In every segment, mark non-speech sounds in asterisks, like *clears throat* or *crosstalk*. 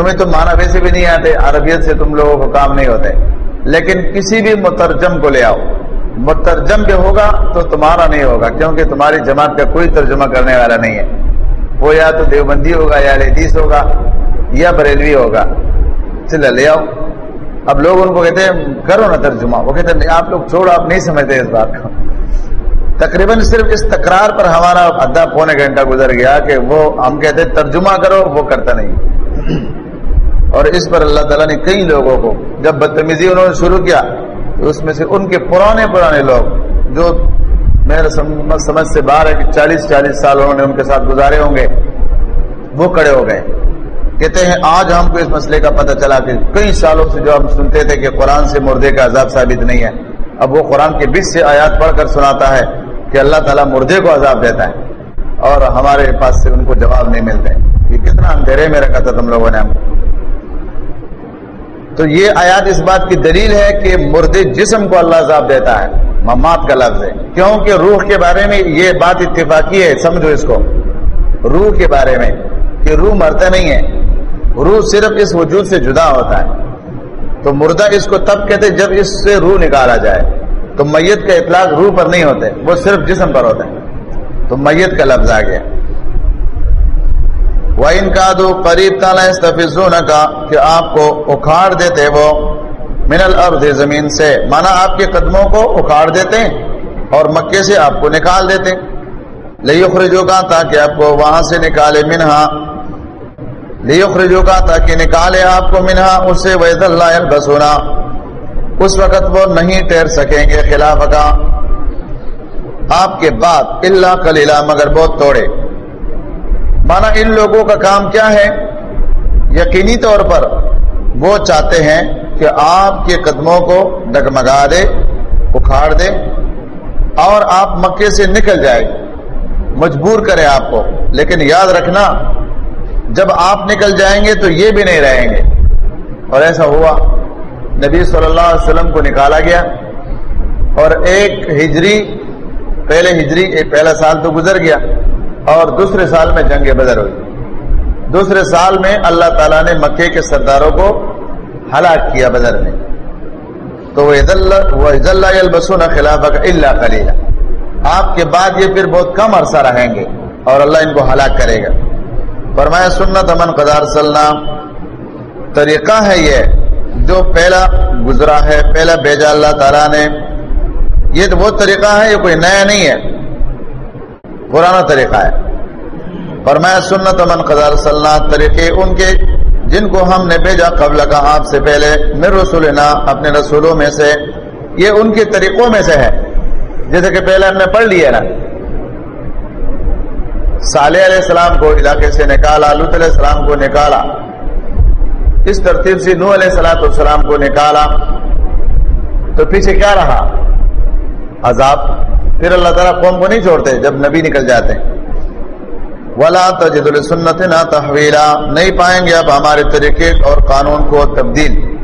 تمہیں تو مانا ویسے بھی نہیں آتے، عربیت سے تم لوگوں کو کام نہیں ہوتے۔ لیکن کسی بھی مترجم کو لے آؤ۔ مترجم بھی ہوگا تو تمہارا نہیں ہوگا، کیونکہ تمہاری جماعت کا کوئی ترجمہ کرنے والا نہیں ہے۔ وہ یا تو دیوبندی ہوگا یا لیدیس ہوگا یا بریلوی ہوگا۔ چلے لے آؤ۔ اب لوگ ان کو کہتے ہیں، کرو نا ترجمہ۔ وہ کہتے ہیں، آپ لوگ چھوڑو، آپ نہیں سمجھتے اس بات کو۔ تقریباً صرف اس تکرار پر ہمارا آدھا پونے گھنٹہ گزر گیا کہ وہ ہم کہتے ہیں، ترجمہ کرو، وہ کرتا نہیں۔ اور اس پر اللہ تعالیٰ نے کئی لوگوں کو جب بدتمیزی انہوں نے شروع کیا تو اس میں سے ان کے پرانے پرانے لوگ جو میرے سمجھ سے باہر ہے کہ چالیس چالیس سال انہوں نے ان کے ساتھ گزارے ہوں گے، وہ کڑے ہو گئے۔ کہتے ہیں، آج ہم کو اس مسئلے کا پتہ چلا کہ کئی سالوں سے جو ہم سنتے تھے کہ قرآن سے مردے کا عذاب ثابت نہیں ہے، اب وہ قرآن کے بیچ سے آیات پڑھ کر سناتا ہے کہ اللہ تعالیٰ مردے کو عذاب دیتا ہے اور ہمارے پاس سے ان کو جواب نہیں ملتے۔ یہ کتنا اندھیرے میں رکھا تھا تم لوگوں نے ہم کو۔ تو یہ آیات اس بات کی دلیل ہے کہ مردے جسم کو اللہ عذاب دیتا ہے۔ ممات کا لفظ ہے۔ کیونکہ روح کے بارے میں یہ بات اتفاقی ہے، سمجھو اس کو۔ روح کے بارے میں کہ روح مرتا نہیں ہے۔ روح صرف اس وجود سے جدا ہوتا ہے۔ تو مردہ اس کو تب کہتے جب اس سے روح نکالا جائے۔ تو میت کا اطلاق روح پر نہیں ہوتے وہ صرف جسم پر ہوتا ہے۔ تو میت کا لفظ آ گیا۔ وہ ان کا دو قریب تالا استفزون کا کہ آپ کو اکھاڑ دیتے وہ من الارض زمین سے، مانا آپ کے قدموں کو اکھاڑ دیتے اور مکے سے آپ کو نکال دیتے۔ لیخرجو کا تاکہ آپ کو وہاں سے نکالے منہا لیخرجو کا تاکہ نکالے آپ کو منہا اسے وید اللہ البسونا اس وقت وہ نہیں ٹھہر سکیں گے خلاف کا۔ آپ کے بعد اللہ کلیلہ مگر بہت توڑے۔ مانا ان لوگوں کا کام کیا ہے؟ یقینی طور پر وہ چاہتے ہیں کہ آپ کے قدموں کو ڈگمگا دے، اکھاڑ دے اور آپ مکے سے نکل جائے۔ مجبور کرے آپ کو۔ لیکن یاد رکھنا، جب آپ نکل جائیں گے تو یہ بھی نہیں رہیں گے۔ اور ایسا ہوا، نبی صلی اللہ علیہ وسلم کو نکالا گیا۔ اور ایک ہجری، پہلے ہجری، ایک پہلا سال تو گزر گیا۔ اور دوسرے سال میں جنگ بدر ہوئی۔ دوسرے سال میں اللہ تعالیٰ نے مکے کے سرداروں کو ہلاک کیا بدر میں۔ تو وہ خلاف اللہ خلیلہ آپ کے بعد یہ پھر بہت کم عرصہ رہیں گے اور اللہ ان کو ہلاک کرے گا۔ فرمایا، سنت امن قدار سلنا طریقہ ہے یہ؟ جو پہلا گزرا ہے، پہلا بیجا اللہ تعالیٰ نے۔ یہ تو وہ طریقہ ہے، یہ کوئی نیا نہیں ہے۔ پرانا طریقہ ہے۔ فرمایا، سنت امن قدار سلنا طریقے ان کے جن کو ہم نے بھیجا قبل کا آپ سے پہلے میر رسولنا، اپنے رسولوں میں سے، یہ ان کے طریقوں میں سے ہے۔ جیسے کہ پہلے ہم نے پڑھ لیا نا۔ صالح علیہ السلام کو علاقے سے نکالا لط علیہ السلام کو نکالا۔ اس ترتیب سے نو علیہ السلاۃ السلام کو نکالا۔ تو پیچھے کیا رہا؟ عذاب۔ پھر اللہ تعالیٰ قوم کو نہیں چھوڑتے، جب نبی نکل جاتے۔ ہیں ولا تجد السنت نہ تحویلا نہیں پائیں گے اب ہمارے طریقے اور قانون کو تبدیل۔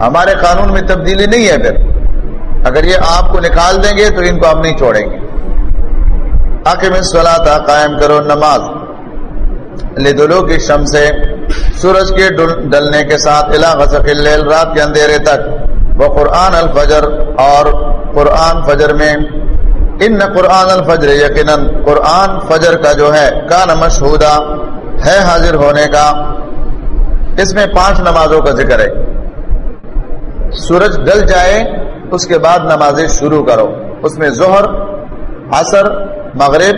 ہمارے قانون میں تبدیلی نہیں ہے پھر۔ اگر یہ آپ کو نکال دیں گے تو ان کو ہم نہیں چھوڑیں گے۔ آخر میں سلا قائم کرو، نماز۔ لدلو کی شم سے سورج کے ڈلنے کے ساتھ غسق اللیل، رات کے اندھیرے تک۔ وہ قرآن الفجر اور قرآن فجر میں ان قرآن الفجر یقیناً قرآن فجر کا جو ہے، کان مشہودہ، ہے حاضر ہونے کا۔ اس میں پانچ نمازوں کا ذکر ہے۔ سورج ڈل جائے، اس کے بعد نمازیں شروع کرو۔ اس میں ظہر، عصر، مغرب،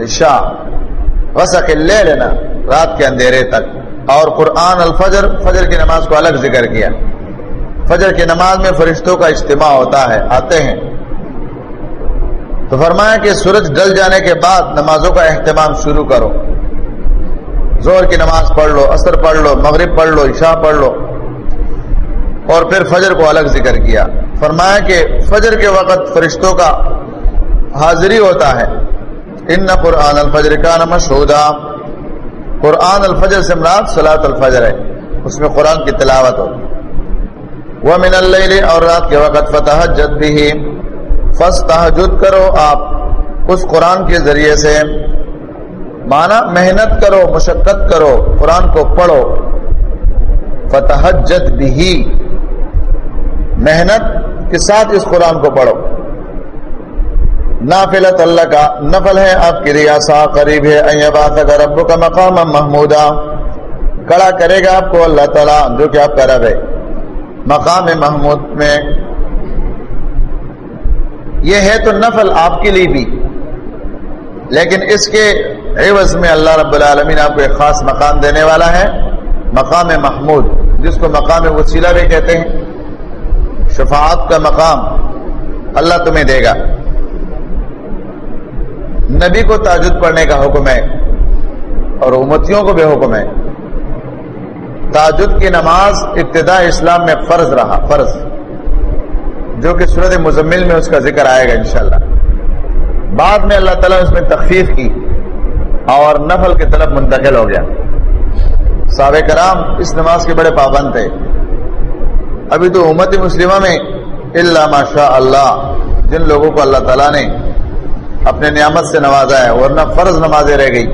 عشاء۔ وسق لے لینا رات کے اندھیرے تک۔ اور قرآن الفجر، فجر کی نماز کو الگ ذکر کیا۔ فجر کی نماز میں فرشتوں کا اجتماع ہوتا ہے، آتے ہیں۔ تو فرمایا کہ سورج ڈل جانے کے بعد نمازوں کا اہتمام شروع کرو۔ زور کی نماز پڑھ لو اثر پڑھ لو، مغرب پڑھ لو، عشاء پڑھ لو۔ اور پھر فجر کو الگ ذکر کیا۔ فرمایا کہ فجر کے وقت فرشتوں کا حاضری ہوتا ہے۔ ان قرآن الفجر کا مشہودہ قرآن الفجر سے مراد سلاۃ الفجر ہے۔ اس میں قرآن کی تلاوت ہو وہ من اللہ اور رات کے وقت فتح جد بھی فس تحجد کرو آپ اس قرآن کے ذریعے سے۔ مانا محنت کرو، مشقت کرو، قرآن کو پڑھو۔ فتح جد بھی محنت کے ساتھ اس قرآن کو پڑھو۔ نافلت اللہ کا نفل ہے، آپ کی ریاسا قریب ہے۔ رب کا مقام محمودہ کڑا کرے گا آپ کو اللہ تعالیٰ، جو کہ آپ کا رب ہے۔ مقام محمود میں یہ ہے تو نفل آپ کے لیے بھی، لیکن اس کے عوض میں اللہ رب العالمین آپ کو ایک خاص مقام دینے والا ہے، مقام محمود، جس کو مقام وسیلہ بھی کہتے ہیں۔ شفاعت کا مقام اللہ تمہیں دے گا۔ نبی کو تاجد پڑھنے کا حکم ہے اور امتیوں کو بھی حکم ہے۔ تاجد کی نماز ابتدا اسلام میں فرض رہا، فرض۔ جو کہ صورت مزمل میں اس کا ذکر آئے گا انشاءاللہ۔ بعد میں اللہ تعالیٰ اس میں تخفیف کی اور نفل کی طرف منتقل ہو گیا۔ صحابہ کرام اس نماز کے بڑے پابند تھے۔ ابھی تو امت مسلمہ میں اللہ ماشاء اللہ جن لوگوں کو اللہ تعالیٰ نے اپنے نعمت سے نوازا ہے، ورنہ فرض نمازیں رہ گئی۔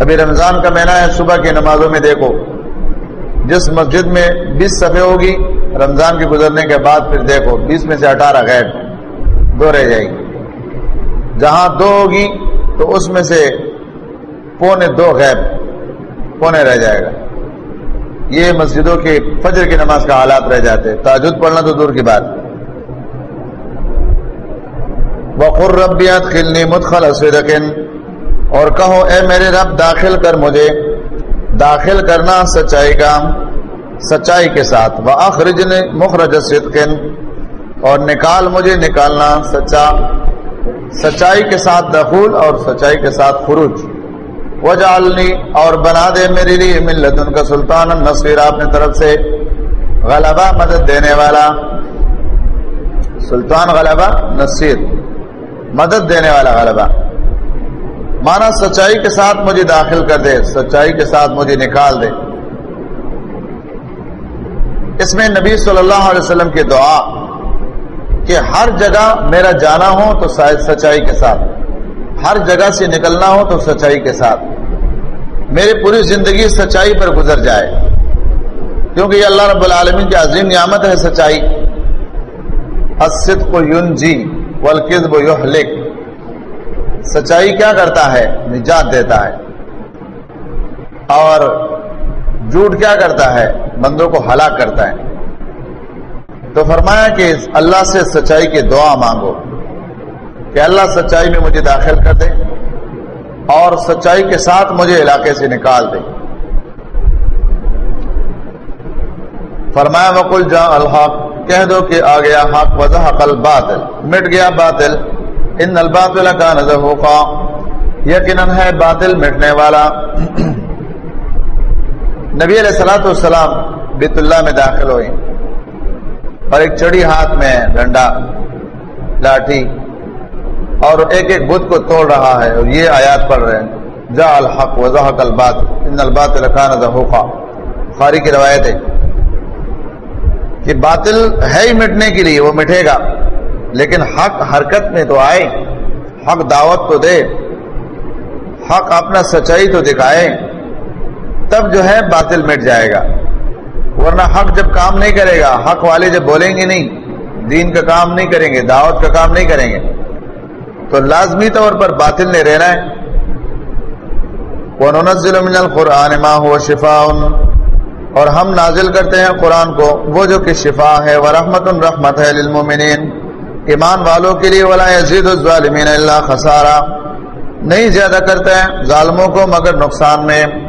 ابھی رمضان کا مہینہ ہے، صبح کی نمازوں میں دیکھو، جس مسجد میں بیس صفحے ہوگی رمضان کے گزرنے کے بعد پھر دیکھو، بیس میں سے اٹھارہ غیر دو رہ جائے گی جہاں دو ہوگی تو اس میں سے پونے دو غیب پونے رہ جائے گا۔ یہ مسجدوں کے فجر کی نماز کا حالات رہ جاتے۔ تاجد پڑھنا تو دور کی بات۔ وقر ربیات خلنی متخل اور کہو، اے میرے رب، داخل کر مجھے۔ داخل کرنا سچائی کا سچائی کے ساتھ۔ وہ اخرج نے مخرج صدقن اور نکال مجھے نکالنا سچا۔ سچائی کے ساتھ دخول اور سچائی کے ساتھ خروج۔ وجعلنی اور بنا دے میری لیے ملت ان کا سلطان۔ نصیر اپنے طرف سے غلبہ مدد دینے والا۔ سلطان غلبہ، نصیر، مدد دینے والا غلبہ۔ مانا سچائی کے ساتھ مجھے داخل کر دے، سچائی کے ساتھ مجھے نکال دے۔ اس میں نبی صلی اللہ علیہ وسلم کی دعا کہ ہر جگہ میرا جانا ہو تو سچائی کے ساتھ، ہر جگہ سے نکلنا ہو تو سچائی کے ساتھ۔ میری پوری زندگی سچائی پر گزر جائے۔ کیونکہ یہ اللہ رب العالمین کی عظیم نعمت ہے سچائی۔ کو یون جی والکذب یحلک سچائی کیا کرتا ہے؟ نجات دیتا ہے۔ اور جھوٹ کیا کرتا ہے؟ بندوں کو ہلاک کرتا ہے۔ تو فرمایا کہ اللہ سے سچائی کی دعا مانگو کہ اللہ سچائی میں مجھے داخل کر دے اور سچائی کے ساتھ مجھے علاقے سے نکال دے۔ فرمایا وکل جا الحق کہہ دو کہ آ گیا حق وضح قل باطل مٹ گیا باطل۔ ان الباطل کا نظر ہوگا یقیناً ہے باطل مٹنے والا۔ نبی علیہ السلاۃ والسلام بیت اللہ میں داخل ہوئی اور ایک چڑی ہاتھ میں ڈنڈا، لاٹھی، اور ایک ایک بدھ کو توڑ رہا ہے، اور یہ آیات پڑھ رہے ہیں۔ جا الحق وضح البات ان الباطل کا نظر خاری کی روایت ہے کہ باطل ہے ہی مٹنے کے لیے، وہ مٹے گا۔ لیکن حق حرکت میں تو آئے، حق دعوت تو دے، حق اپنا سچائی تو دکھائے۔ تب جو ہے باطل مٹ جائے گا۔ ورنہ حق جب کام نہیں کرے گا، حق والے جب بولیں گے نہیں، دین کا کام نہیں کریں گے، دعوت کا کام نہیں کریں گے۔ تو لازمی طور پر باطل نے رہنا ہے۔ قرآن ماں ہو اور ہم نازل کرتے ہیں قرآن کو، وہ جو کہ شفا ہے وہ رحمت الرحمت ہے للمومنین ایمان والوں کے لیے ولا یزید الظالمین اللہ خسارہ نہیں زیادہ کرتے ہیں ظالموں کو مگر نقصان میں۔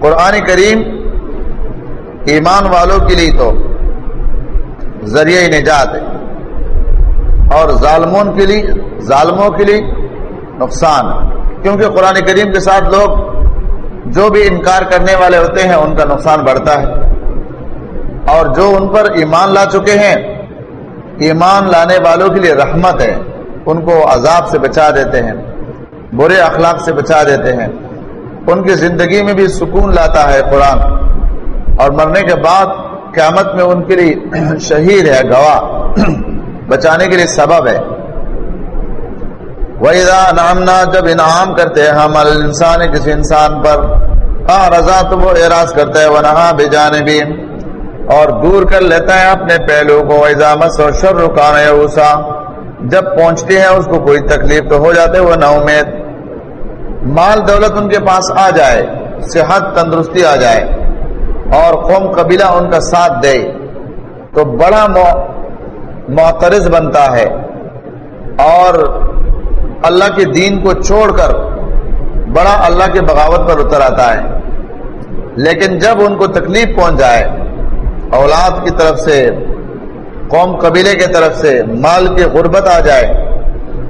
قرآن کریم ایمان والوں کے لیے تو ذریعہ نجات ہے۔ اور ظالمون کے لیے ظالموں کے لیے نقصان۔ کیونکہ قرآن کریم کے ساتھ لوگ جو بھی انکار کرنے والے ہوتے ہیں، ان کا نقصان بڑھتا ہے۔ اور جو ان پر ایمان لا چکے ہیں، ایمان لانے والوں کے لیے رحمت ہے۔ ان کو عذاب سے بچا دیتے ہیں، برے اخلاق سے بچا دیتے ہیں۔ ان کی زندگی میں بھی سکون لاتا ہے قرآن۔ اور مرنے کے بعد قیامت میں ان کے لیے *clears throat* شہید ہے، گواہ۔ *clears throat* بچانے کے لیے سبب ہے۔ وَإِذَا نَعَمْنَا، جب انعام کرتے ہیں ہم انسان کسی انسان پر ہاں رضا تو وہ اعراض کرتا ہے وہ نہا بے جانبی اور دور کر لیتا ہے اپنے پہلو کو۔ ایزامت اور شر رکان اوسا جب پہنچتی ہے اس کو کوئی تکلیف تو ہو جاتے وہ نا امید۔ مال دولت ان کے پاس آ جائے، صحت تندرستی آ جائے اور قوم قبیلہ ان کا ساتھ دے، تو بڑا معترض بنتا ہے اور اللہ کے دین کو چھوڑ کر بڑا اللہ کے بغاوت پر اتر آتا ہے۔ لیکن جب ان کو تکلیف پہنچ جائے، اولاد کی طرف سے، قوم قبیلے کی طرف سے مال کی غربت آ جائے،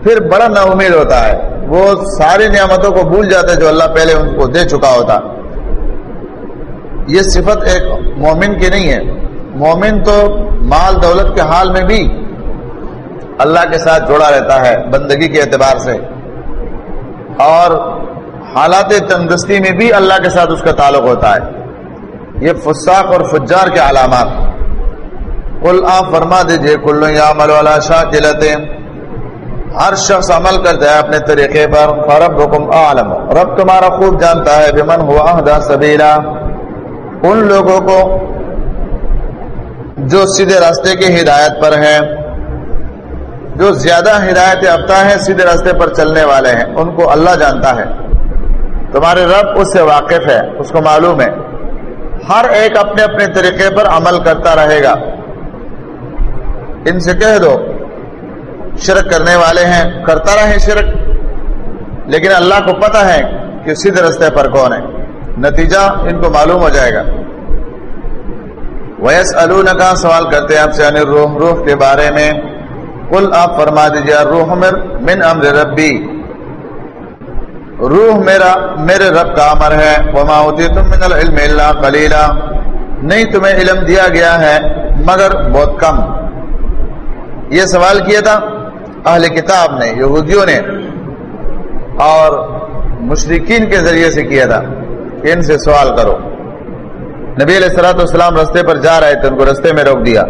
پھر بڑا نا امید ہوتا ہے۔ وہ ساری نعمتوں کو بھول جاتے جو اللہ پہلے ان کو دے چکا ہوتا۔ یہ صفت ایک مومن کی نہیں ہے۔ مومن تو مال دولت کے حال میں بھی اللہ کے ساتھ جوڑا رہتا ہے بندگی کے اعتبار سے۔ اور حالات تندرستی میں بھی اللہ کے ساتھ اس کا تعلق ہوتا ہے۔ یہ فساق اور فجار کے علامات۔ کل آپ فرما دیجیے کلو یا عمل والا شاہ ہر شخص عمل کرتا ہے اپنے طریقے پر فرب حکم عالم رب تمہارا خوب جانتا ہے، بمن ہوا سبیلا ان لوگوں کو جو سیدھے راستے کی ہدایت پر ہیں، جو زیادہ ہدایت یافتہ ہیں، سیدھے راستے پر چلنے والے ہیں۔ ان کو اللہ جانتا ہے۔ تمہارے رب اس سے واقف ہے، اس کو معلوم ہے۔ ہر ایک اپنے اپنے طریقے پر عمل کرتا رہے گا۔ ان سے کہہ دو شرک کرنے والے ہیں، کرتا رہے شرک۔ لیکن اللہ کو پتا ہے کہ سیدھے رستے پر کون ہے۔ نتیجہ ان کو معلوم ہو جائے گا۔ ویس کا سوال کرتے ہیں آپ سے روح روح کے بارے میں۔ کل آپ فرما دیجیے روح من امر ربی۔ روح میرا، میرے رب کا امر ہے۔ وما تم من العلم الا قلیلا نہیں تمہیں علم دیا گیا ہے، مگر بہت کم۔ یہ سوال کیا تھا؟ اہل کتاب نے، یہودیوں نے اور مشرقین کے ذریعے سے کیا تھا کہ ان سے سوال کرو۔ نبی علیہ السلاۃ والسلام رستے پر جا رہے تھے، ان کو رستے میں روک دیا۔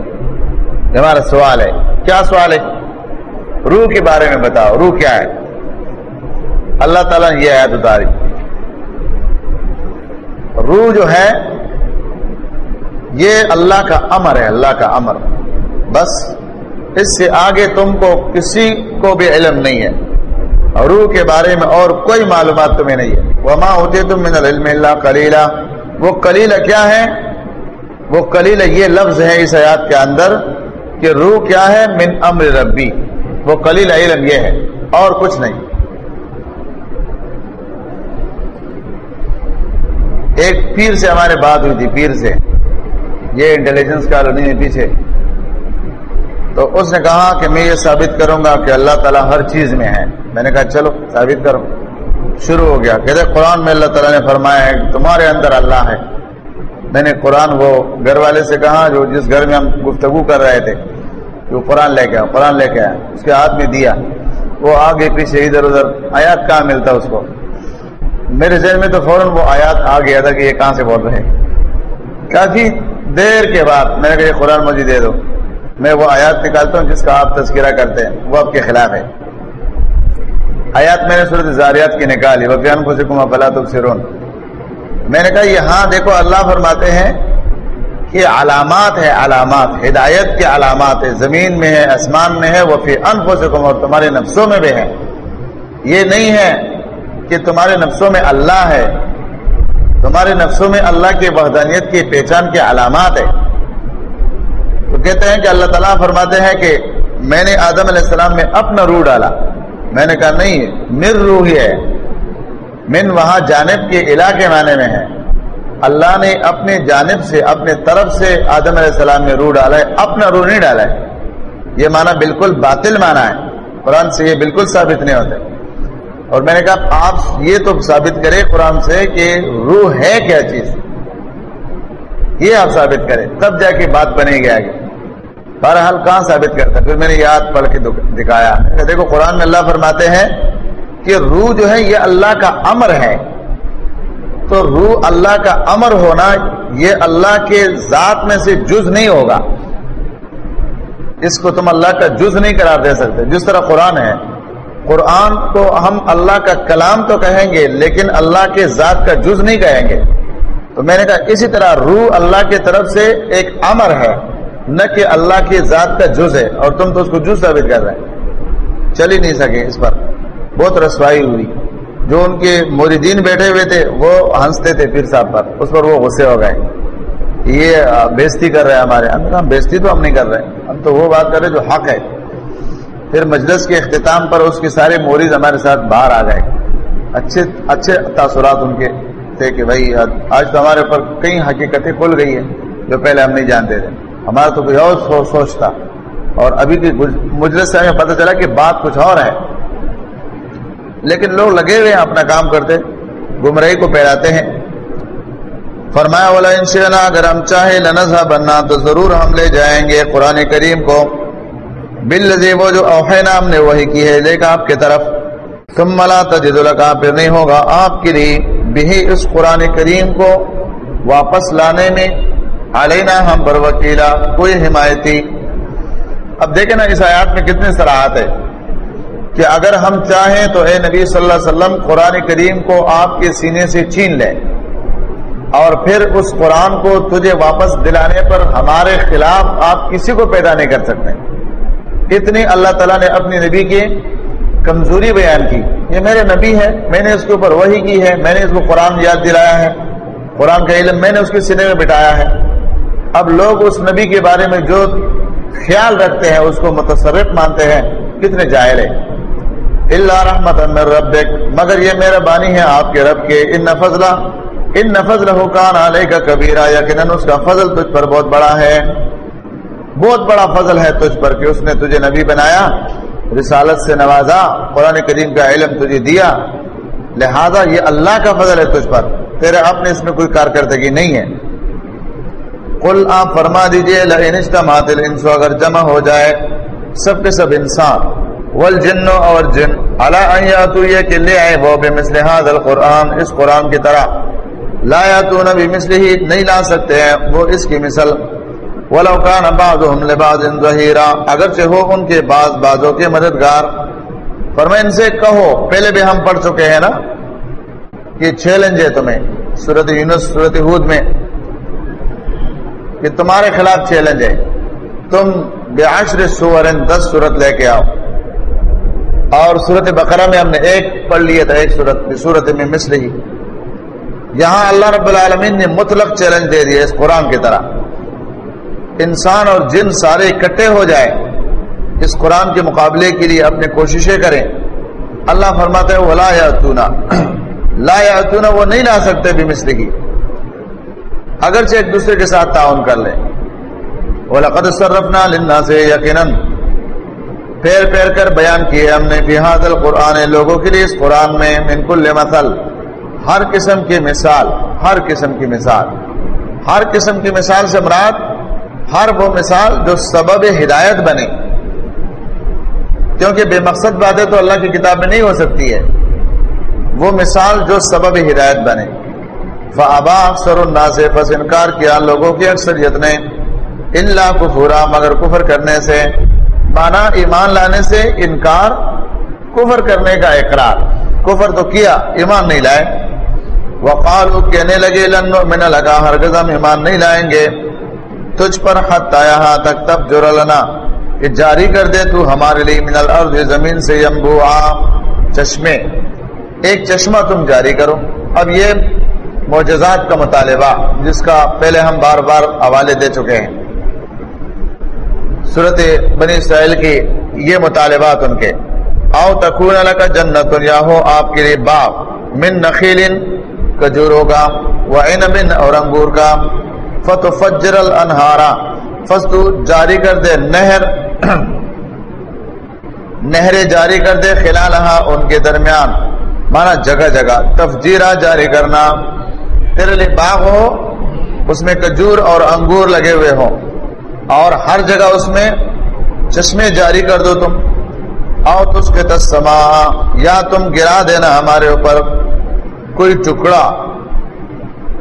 ہمارا سوال ہے۔ کیا سوال ہے؟ روح کے بارے میں بتاؤ، روح کیا ہے؟ اللہ تعالیٰ نے یہ آیت اتاری۔ روح جو ہے، یہ اللہ کا امر ہے، اللہ کا امر۔ بس اس سے آگے تم کو کسی کو بھی علم نہیں ہے۔ روح کے بارے میں اور کوئی معلومات تمہیں نہیں ہے۔ وما ہوتے تم من العلم اللہ کلیلہ وہ کلیلہ کیا ہے؟ وہ کلیلہ یہ لفظ ہے اس آیات کے اندر کہ روح کیا ہے؟ من امر ربی وہ کلیلہ علم یہ ہے۔ اور کچھ نہیں۔ ایک پیر سے ہمارے بات ہوئی تھی، پیر سے۔ یہ انٹیلیجنس کالونی ہے پیچھے۔ تو اس نے کہا کہ میں یہ ثابت کروں گا کہ اللہ تعالیٰ ہر چیز میں ہے۔ میں نے کہا چلو ثابت کرو۔ شروع ہو گیا۔ کہتے قرآن میں اللہ تعالیٰ نے فرمایا ہے کہ تمہارے اندر اللہ ہے۔ میں نے قرآن وہ گھر والے سے کہا جو جس گھر میں ہم گفتگو کر رہے تھے کہ وہ قرآن لے کے آیا قرآن لے کے آیا اس کے ہاتھ میں دیا۔ وہ آگے پیچھے ادھر ادھر آیات کہاں ملتا اس کو؟ میرے ذہن میں تو فوراً وہ آیات آ گیا تھا کہ یہ کہاں سے بول رہے کافی دیر کے بعد میں نے کہا یہ قرآن مجھے دے دو۔ میں وہ آیات نکالتا ہوں جس کا آپ تذکرہ کرتے ہیں، وہ آپ کے خلاف ہے۔ آیات میں نے صورت زاریات کی نکالی وہ بیان کو سکوں فلا تو سرون میں نے کہا، یہاں دیکھو اللہ فرماتے ہیں کہ علامات ہے، علامات، ہدایت کے علامات ہے زمین میں ہے، آسمان میں ہے وہ پھر ان اور تمہارے نفسوں میں بھی ہے۔ یہ نہیں ہے کہ تمہارے نفسوں میں اللہ ہے۔ تمہارے نفسوں میں اللہ کی وحدانیت کی پہچان کے علامات ہے تو کہتے ہیں کہ اللہ تعالیٰ فرماتے ہیں کہ میں نے آدم علیہ السلام میں اپنا روح ڈالا۔ میں نے کہا نہیں مر روح ہی ہے۔ من وہاں جانب کے علاقے معنی میں ہے۔ اللہ نے اپنے جانب سے، اپنے طرف سے آدم علیہ السلام میں روح ڈالا ہے۔ اپنا روح نہیں ڈالا ہے۔ یہ معنی بالکل باطل معنی ہے۔ قرآن سے یہ بالکل ثابت نہیں ہوتے اور میں نے کہا، آپ یہ تو ثابت کرے قرآن سے کہ روح ہے کیا چیز؟ یہ آپ ثابت کریں۔ تب جا کے بات بنے گی آگے۔ بہرحال کہاں ثابت کرتا پھر میں نے یاد پڑھ کے دکھایا اچھا، دیکھو، قرآن میں اللہ فرماتے ہیں کہ روح جو ہے یہ اللہ کا امر ہے۔ تو روح اللہ کا امر ہونا یہ اللہ کے ذات میں سے جز نہیں ہوگا۔ اس کو تم اللہ کا جز نہیں قرار دے سکتے۔ جس طرح قرآن ہے۔ قرآن کو ہم اللہ کا کلام تو کہیں گے، لیکن اللہ کے ذات کا جز نہیں کہیں گے۔ تو میں نے کہا، اسی طرح روح اللہ کی طرف سے ایک امر ہے۔ نہ کہ اللہ کی ذات کا جز ہے اور تم تو اس کو جز ثابت کر رہے ہیں۔ چل ہی نہیں سکے اس پر۔ بہت رسوائی ہوئی۔ جو ان کے موردین بیٹھے ہوئے تھے، وہ ہنستے تھے پیر صاحب پر۔ اس پر وہ غصے ہو گئے۔ یہ بےزتی کر رہے ہیں ہمارے۔ ہم بےزتی تو ہم نہیں کر رہے۔ ہم تو وہ بات کر رہے جو حق ہے۔ پھر مجلس کے اختتام پر اس کے سارے مورد ہمارے ساتھ باہر آ گئے۔ اچھے اچھے تاثرات ان کے تھے کہ بھائی، آج تو ہمارے اوپر کئی حقیقتیں کھل گئی ہیں جو پہلے ہم نہیں جانتے تھے۔ ہمارا تو کوئی اور سو سوچ تھا۔ اور ابھی کی مجلس سے ہمیں پتہ چلا کہ بات کچھ اور ہے۔ لیکن لوگ لگے ہوئے ہیں اپنا کام کرتے، گمراہی کو پہراتے ہیں۔ فرمایا والا انشاء اگر ہم چاہے لنزہ بننا تو ضرور ہم لے جائیں گے قرآن کریم کو۔ بل وہ جو اوحینا، ہم نے وہی کی ہے، لے کا آپ کی طرف۔ تم ملا تجد القا پھر نہیں ہوگا آپ کے لیے۔ بھی اس قرآن کریم کو واپس لانے میں علینا ہم پر وکیلا، کوئی حمایتی اب دیکھیں نا اس آیات میں کتنے سراہت ہے کہ اگر ہم چاہیں تو اے نبی صلی اللہ علیہ وسلم، قرآن کریم کو آپ کے سینے سے چھین لیں اور پھر اس قرآن کو تجھے واپس دلانے پر ہمارے خلاف آپ کسی کو پیدا نہیں کر سکتے۔ اتنی اللہ تعالیٰ نے اپنی نبی کی کمزوری بیان کی۔ یہ میرے نبی ہے، میں نے اس کے اوپر وہی کی ہے، میں نے اس کو قرآن یاد دلایا ہے۔ قرآن کا علم میں نے اس کے سینے میں بٹایا ہے۔ اب لوگ اس نبی کے بارے میں جو خیال رکھتے ہیں، اس کو متصرف مانتے ہیں، کتنے جائر ہے اللہ رحمت رب مگر یہ میرا بانی ہے آپ کے رب کے۔ ان نفضلہ ان نفضل حکان علیہ کا کبیرہ یقیناً اس کا فضل تجھ پر بہت بڑا ہے۔ بہت بڑا فضل ہے تجھ پر کہ اس نے تجھے نبی بنایا۔ رسالت سے نوازا، قرآن کریم کا علم تجھے دیا۔ لہذا یہ اللہ کا فضل ہے تجھ پر۔ تیرے اپنے اس میں کوئی کارکردگی نہیں ہے۔ کل آپ فرما دیجیے انسو اگر جمع ہو جائے سب کے سب انسان، والجن اور جن۔ اللہ تو یہ کہ لے آئے وہ بے مثل القرآن، اس قرآن کی طرح۔ لا یا تو نبی مثل ہی نہیں لا سکتے ہیں وہ اس کی مثل۔ ولو كان بعضهم لبعض ظهيرا اگرچہ ہو ان کے بعض بعضوں کے مددگار۔ فرمائے، ان سے کہو، پہلے بھی ہم پڑھ چکے ہیں نا کہ چیلنج ہے تمہیں، سورت یونس، سورت ہود میں۔ کہ تمہارے خلاف چیلنج ہے۔ تم بعشر سور دس صورت لے کے آؤ۔ اور صورت بقرہ میں ہم نے ایک پڑھ لیا تھا ایک صورت صورت میں مثل ہی یہاں اللہ رب العالمین نے مطلق چیلنج دے دیا اس قرآن کی طرح۔ انسان اور جن سارے اکٹھے ہو جائے اس قرآن کے مقابلے کے لیے اپنے کوششیں کریں۔ اللہ فرماتے ہیں وہ *clears throat* لا یاتونا لا یاتونا وہ نہیں لا سکتے بھی مثل کی اگرچہ ایک دوسرے کے ساتھ تعاون کر لیں وہ لقد صرفنا لنا سے یقیناً پھیر پھیر کر بیان کیے ہم نے فہاد القرآن لوگوں کے لیے اس قرآن میں من کل مثل۔ ہر قسم کی مثال، ہر قسم کی مثال۔ ہر قسم کی مثال سے مراد ہر وہ مثال جو سبب ہدایت بنے۔ کیونکہ بے مقصد باتیں تو اللہ کی کتاب میں نہیں ہو سکتی ہے۔ وہ مثال جو سبب ہدایت بنے۔ فابا اکثر الناس پس انکار کیا لوگوں کی اکثریت نے۔ اللہ کفورا مگر کفر کرنے سے۔ مانا ایمان لانے سے انکار، کفر کرنے کا اقرار۔ کفر تو کیا، ایمان نہیں لائے۔ وقالو کہنے لگے، لن من لگا ہرگز ہم ایمان نہیں لائیں گے۔ تجھ پر حت آیا تک تب جر لنا۔ کہ جاری کر دے تو ہمارے لیے من الارض، زمین سے یمبو چشمے۔ ایک چشمہ تم جاری کرو۔ اب یہ معجزات کا مطالبہ، جس کا پہلے ہم بار بار حوالے دے چکے ہیں۔ صورت بنی اسرائیل کی یہ مطالبات ان کے۔ آؤ تکون کا جنت یا ہو آپ کے لیے باغ، من نخیل کجوروں کا وہ اور انگور کا۔ فتو فجر الانہارا فستو جاری کر دے نہر۔ نہریں جاری کر دے خلالہا ان کے درمیان۔ مانا جگہ جگہ، تفجیرہ جاری کرنا۔ تیرے لیے باغ ہو، اس میں کجور اور انگور لگے ہوئے ہوں۔ اور ہر جگہ اس میں چشمے جاری کر دو تم۔ آؤ تو اس کے تسما یا تم گرا دینا ہمارے اوپر کوئی ٹکڑا۔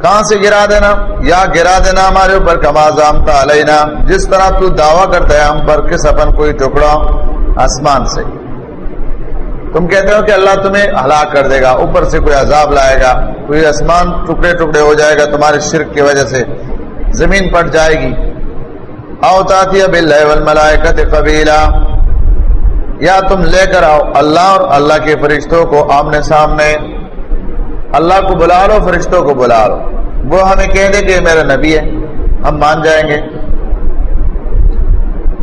کہاں سے گرا دینا؟ یا گرا دینا ہمارے اوپر، کما زامتا علینا۔ جس طرح تو دعویٰ کرتا ہے ہم پر، کس اپن کوئی ٹکڑا آسمان سے۔ تم کہتے ہو کہ اللہ تمہیں ہلاک کر دے گا، اوپر سے کوئی عذاب لائے گا، کوئی آسمان ٹکڑے ٹکڑے ہو جائے گا، تمہارے شرک کی وجہ سے زمین پٹ جائے گی۔ اوتاتی ملائکت قبیلہ۔ یا تم لے کر آؤ اللہ اور اللہ کے فرشتوں کو آمنے سامنے۔ اللہ کو بلا لو، فرشتوں کو بلا لو۔ وہ ہمیں کہہ دے کہ میرا نبی ہے، ہم مان جائیں گے۔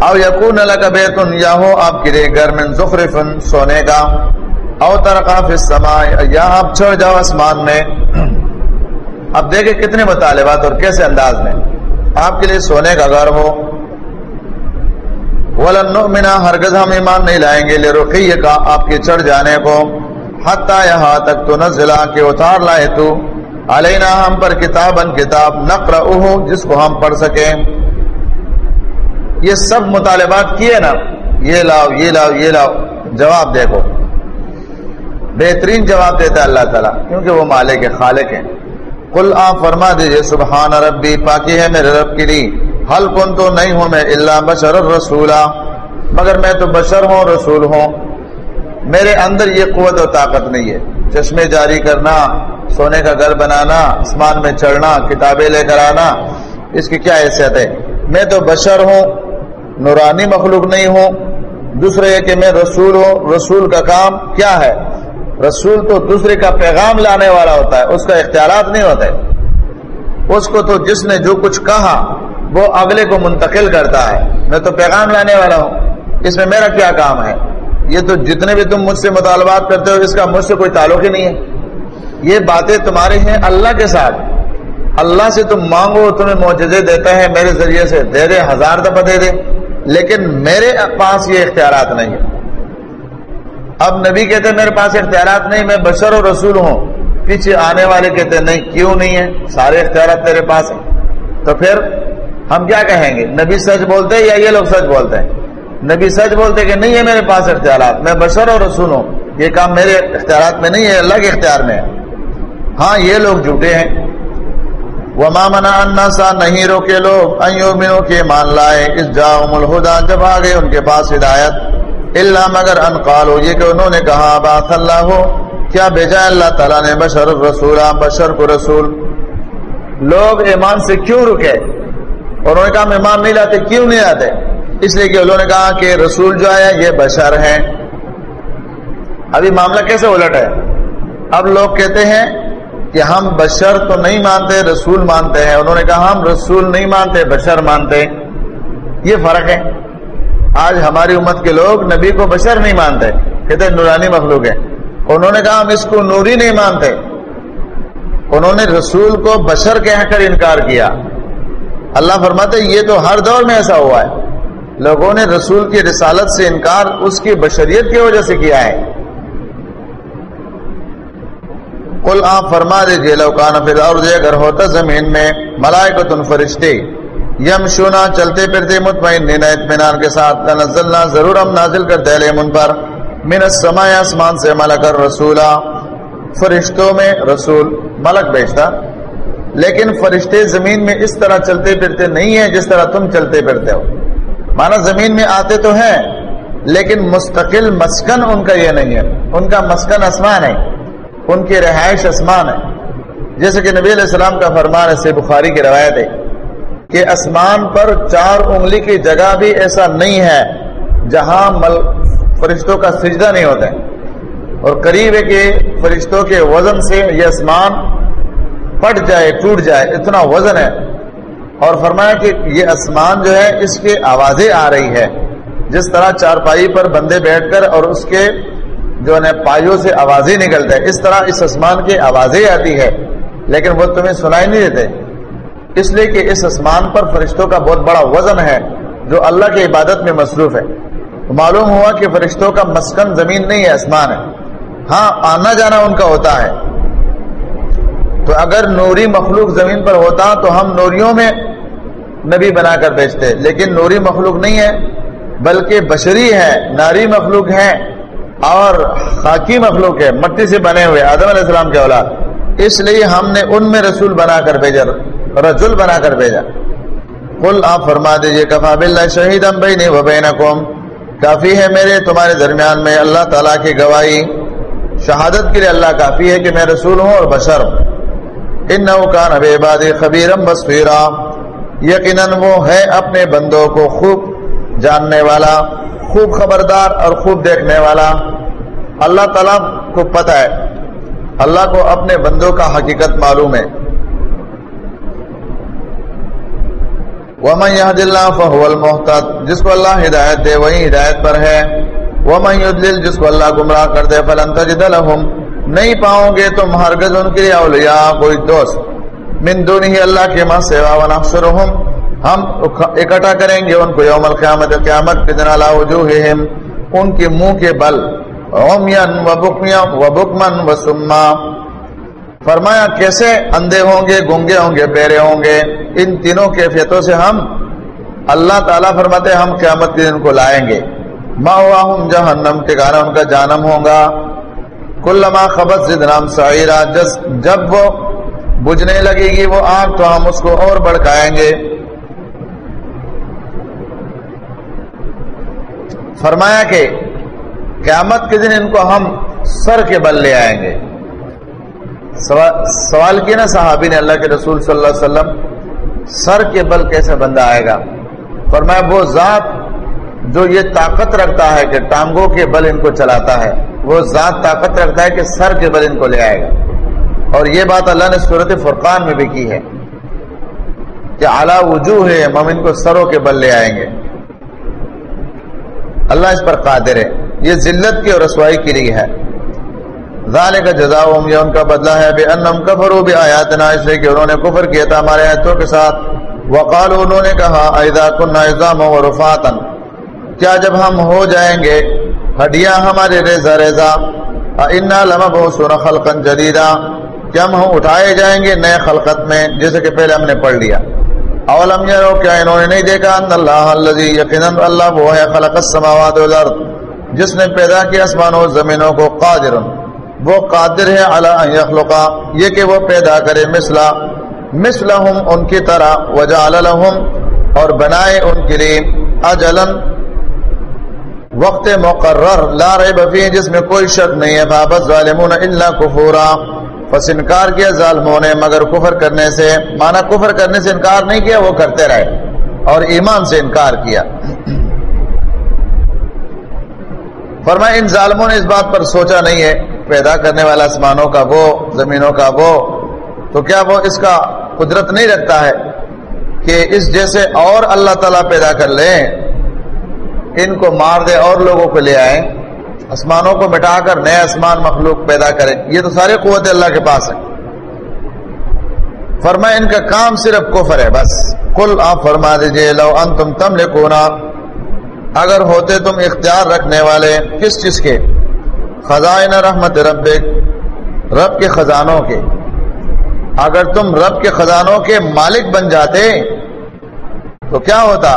او یقون اللہ بیتن یا ہو آپ کے لیے گھر میں زخرفن سونے کا او ترقا فی السماء، یا آپ چھڑ جاؤ اسمان میں۔ اب دیکھیں کتنے مطالبات اور کیسے انداز میں۔ آپ کے لیے سونے کا گھر ہو۔ ولن نؤمنا ہرگز ہم ایمان نہیں لائیں گے۔ لرقی کا آپ کے چڑھ جانے کو۔ حتی یہاں تک تو نزلہ کے اتار لائے تو۔ علینا ہم پر کتابن کتاب نقرأہ جس کو ہم پڑھ سکیں۔ یہ سب مطالبات کیے نا، یہ لاؤ یہ لاؤ یہ لاؤ۔ جواب دیکھو۔ بہترین جواب دیتا ہے اللہ تعالیٰ، کیونکہ وہ مالک خالق ہیں۔ کل آپ فرما دیجیے، سبحان ربی، پاکی ہے میرے رب کے لیے حل کن تو نہیں ہوں میں اللہ بشر رسولہ مگر میں تو بشر ہوں، رسول ہوں۔ میرے اندر یہ قوت و طاقت نہیں ہے۔ چشمے جاری کرنا، سونے کا گھر بنانا، آسمان میں چڑھنا، کتابیں لے کر آنا، اس کی کیا حیثیت ہے؟ میں تو بشر ہوں نورانی مخلوق نہیں ہوں، دوسرے یہ کہ میں رسول ہوں، رسول کا کام کیا ہے؟ رسول تو دوسرے کا پیغام لانے والا ہوتا ہے، اس کا اختیارات نہیں ہوتے۔ اس کو تو جس نے جو کچھ کہا، وہ اگلے کو منتقل کرتا ہے۔ میں تو پیغام لانے والا ہوں۔ اس میں میرا کیا کام ہے؟ یہ تو جتنے بھی تم مجھ سے مطالبات کرتے ہو، اس کا مجھ سے کوئی تعلق ہی نہیں ہے۔ یہ باتیں تمہارے ہیں اللہ کے ساتھ۔ اللہ سے تم مانگو، تمہیں معجزے دیتا ہے، میرے ذریعے سے دے دے، ہزار دفعہ دے دے۔ لیکن میرے پاس یہ اختیارات نہیں ہے اب نبی کہتے میرے پاس اختیارات نہیں، میں بشر و رسول ہوں۔ پیچھے آنے والے کہتے نہیں، کیوں نہیں ہے سارے اختیارات تیرے پاس ہیں۔ تو پھر ہم کیا کہیں گے؟ نبی سچ بولتے یا یہ لوگ سچ بولتے ہیں؟ نبی سچ بولتے کہ نہیں ہے میرے پاس اختیارات۔ میں بشر اور رسول ہوں۔ یہ کام میرے اختیارات میں نہیں ہے، اللہ کے اختیار میں ہے۔ ہاں یہ لوگ جھوٹے ہیں۔ وما منا الناسا نہیں روکے لوگ ایومنو کے مان لائے۔ اس جاؤم الہدا جب آگے ان کے پاس ہدایت۔ اللہ مگر ان قالو یہ کہ انہوں نے کہا بات اللہ ہو کیا بھیجا اللہ تعالیٰ نے؟ بشر رسول بشر کو رسول۔ لوگ ایمان سے کیوں رکے؟ اور انہوں نے کہا، ہم ایمان نہیں لاتے، کیوں نہیں آتے اس لیے کہ انہوں نے کہا کہ رسول جو آیا یہ بشر ہے ابھی معاملہ کیسے الٹ ہے؟ اب لوگ کہتے ہیں کہ ہم بشر تو نہیں مانتے، رسول مانتے ہیں۔ انہوں نے کہا، ہم رسول نہیں مانتے، بشر مانتے۔ یہ فرق ہے۔ آج ہماری امت کے لوگ نبی کو بشر نہیں مانتے۔ کہتے نورانی مخلوق ہے انہوں نے کہا، ہم اس کو نوری نہیں مانتے۔ انہوں نے رسول کو بشر کہہ کر انکار کیا۔ اللہ فرماتے، یہ تو ہر دور میں ایسا ہوا ہے۔ لوگوں نے رسول کی رسالت سے انکار اس کی بشریت کی وجہ سے کیا ہے۔ کل آپ فرما دیجیے لوکان پھر اور اگر ہوتا زمین میں ملائکت فرشتے یم شونا چلتے پھرتے مطمئن اطمینان کے ساتھ نزلنا ضرور ہم نازل کرتے علیہم ان پر، من السماء، آسمان سے ملک الرسولہ فرشتوں میں رسول، ملک بیچتا لیکن فرشتے زمین میں اس طرح چلتے پھرتے نہیں ہیں جس طرح تم چلتے پھرتے ہو۔ مانا زمین میں آتے تو ہیں، لیکن مستقل مسکن ان کا یہ نہیں ہے۔ ان کا مسکن آسمان ہے۔ ان کی رہائش آسمان ہے۔ جیسے کہ نبی علیہ السلام کا فرمان ہے بخاری کی روایت ہے کہ آسمان پر چار انگلی کی جگہ بھی ایسا نہیں ہے جہاں مل، فرشتوں کا سجدہ نہیں ہوتا ہے۔ اور قریب ہے کہ فرشتوں کے وزن سے یہ آسمان پٹ جائے، ٹوٹ جائے، اتنا وزن ہے۔ اور فرمایا کہ یہ آسمان جو ہے، اس کی آوازیں آ رہی ہے۔ جس طرح چارپائی پر بندے بیٹھ کر اور اس کے جو ہے پائیوں سے آوازیں نکلتے ہیں۔ اس طرح اس آسمان کی آوازیں آتی ہے لیکن وہ تمہیں سنائی نہیں دیتے۔ اس لیے کہ اس آسمان پر فرشتوں کا بہت بڑا وزن ہے، جو اللہ کی عبادت میں مصروف ہے۔ معلوم ہوا کہ فرشتوں کا مسکن زمین نہیں ہے، آسمان ہے۔ ہاں آنا جانا ان کا ہوتا ہے۔ تو اگر نوری مخلوق زمین پر ہوتا تو ہم نوریوں میں نبی بنا کر بیچتے۔ لیکن نوری مخلوق نہیں ہے، بلکہ بشری ہے، ناری مخلوق ہے اور خاکی مخلوق ہے، مٹی سے بنے ہوئے، آدم علیہ السلام کے اولاد۔ اس لیے ہم نے ان میں رسول بنا کر بھیجا، رجل بنا کر بھیجا۔ کل آپ فرما دیجیے کفا بلّہ شہید ہم بھائی نہیں کافی ہے میرے، تمہارے درمیان میں اللہ تعالیٰ کی گواہی۔ شہادت کے لیے اللہ کافی ہے کہ میں رسول ہوں اور بشر ان نوکان اب عباد خبیرم بصیرہ یقیناً وہ ہے اپنے بندوں کو خوب جاننے والا۔ خوب خبردار اور خوب دیکھنے والا۔ اللہ تعالیٰ کو پتہ ہے۔ اللہ کو اپنے بندوں کا حقیقت معلوم ہے۔ ومن يهد الله فهو المهتد۔ جس کو اللہ ہدایت دے، وہی ہدایت پر ہے۔ ومن يضلل، جس کو اللہ گمراہ کر دے، فلن تجد لهم۔ نہیں پاؤ گے تم ہرگز ان کے لیے اولیاء، کوئی دوست۔ من دونه اللہ کے ماں سوا ونحشرهم۔ ہم اکٹھا کریں گے ان کو یوم القیامت قیامت کے دن علی وجوہہم، ان کے منہ کے بل عمین و بکمن و سما فرمایا، کیسے اندھے ہوں گے، گونگے ہوں گے، پیرے ہوں گے؟ ان تینوں کیفیتوں سے ہم اللہ تعالیٰ فرماتے ہم قیامت کے دن کو لائیں گے۔ ما ہوا ہوں جہنم ٹھکانا ان کا جانم ہوگا۔ کلما خبر زدنام سعیرہ جس جب وہ بجھنے لگے گی، وہ آگ تو ہم اس کو اور بڑکائیں گے۔ فرمایا کہ قیامت کے دن ان کو ہم سر کے بل لے آئیں گے۔ سوال کیا نا صحابی نے اللہ کے رسول صلی اللہ علیہ وسلم، سر کے بل کیسے بندہ آئے گا؟ فرمایا وہ ذات جو یہ طاقت رکھتا ہے کہ ٹانگوں کے بل ان کو چلاتا ہے، وہ ذات طاقت رکھتا ہے کہ سر کے بل ان کو لے آئے گا۔ اور یہ بات اللہ نے صورت فرقان میں بھی کی ہے کہ اعلیٰ وجوہ ہے ہم ان کو سروں کے بل لے آئیں گے۔ اللہ اس پر قادر ہے۔ یہ ذلت کی اور رسوائی کے لیے ہے۔ ذالک جزاؤہم، یہ ان کا بدلہ ہے۔ بے انم انہم کفروا بی آیاتنا اس لیے کہ انہوں نے کفر کیا تھا ہمارے آیتوں کے ساتھ۔ وقالوا، انہوں نے کہا اذا كنا عظاما ورفاتا۔ کیا جب ہم ہو جائیں گے، ہڈیاں ہمارے ریزہ ریزہ۔ انا لمب ہو لمبعوثون خلقا جدیدا کیا ہم اٹھائے جائیں گے نئے خلقت میں، جیسے کہ پہلے ہم نے پڑھ لیا۔ اولم یرو کیا انہوں نے نہیں دیکھا ان اللہ الذی یقینا اللہ وہ ہے خلق السماوات والارض، جس نے پیدا کیا اسمانوں و زمینوں کو قادر۔ وہ قادر ہے علی ان یخلقا یہ کہ وہ پیدا کرے مثلا۔ مثلہم ان کی طرح، وجعل لهم اور بنائے ان کے لیے اجلا۔ وقت مقرر، لا ریب فیہ، جس میں کوئی شک نہیں ہے۔ فابت ظالمون الا کفورا۔ پس انکار کیا ظالموں نے، مگر کفر کرنے سے، مانا کفر کرنے سے انکار نہیں کیا، وہ کرتے رہے اور ایمان سے انکار کیا۔ فرمایا، ان ظالموں نے اس بات پر سوچا نہیں ہے، پیدا کرنے والا آسمانوں کا وہ، زمینوں کا وہ۔ تو کیا وہ اس کا قدرت نہیں رکھتا ہے کہ اس جیسے اور اللہ تعالیٰ پیدا کر لیں، ان کو مار دے اور لوگوں کو لے آئیں؟ آسمانوں کو مٹا کر نئے آسمان مخلوق پیدا کریں۔ یہ تو سارے قوت اللہ کے پاس ہے۔ فرما ان کا کام صرف کفر ہے، بس۔ کل آپ فرما دیجیے، لو ان تم تم اگر ہوتے تم اختیار رکھنے والے کس چیز کے؟ خزائن رحمت رب رب کے خزانوں کے۔ اگر تم رب کے خزانوں کے مالک بن جاتے، تو کیا ہوتا؟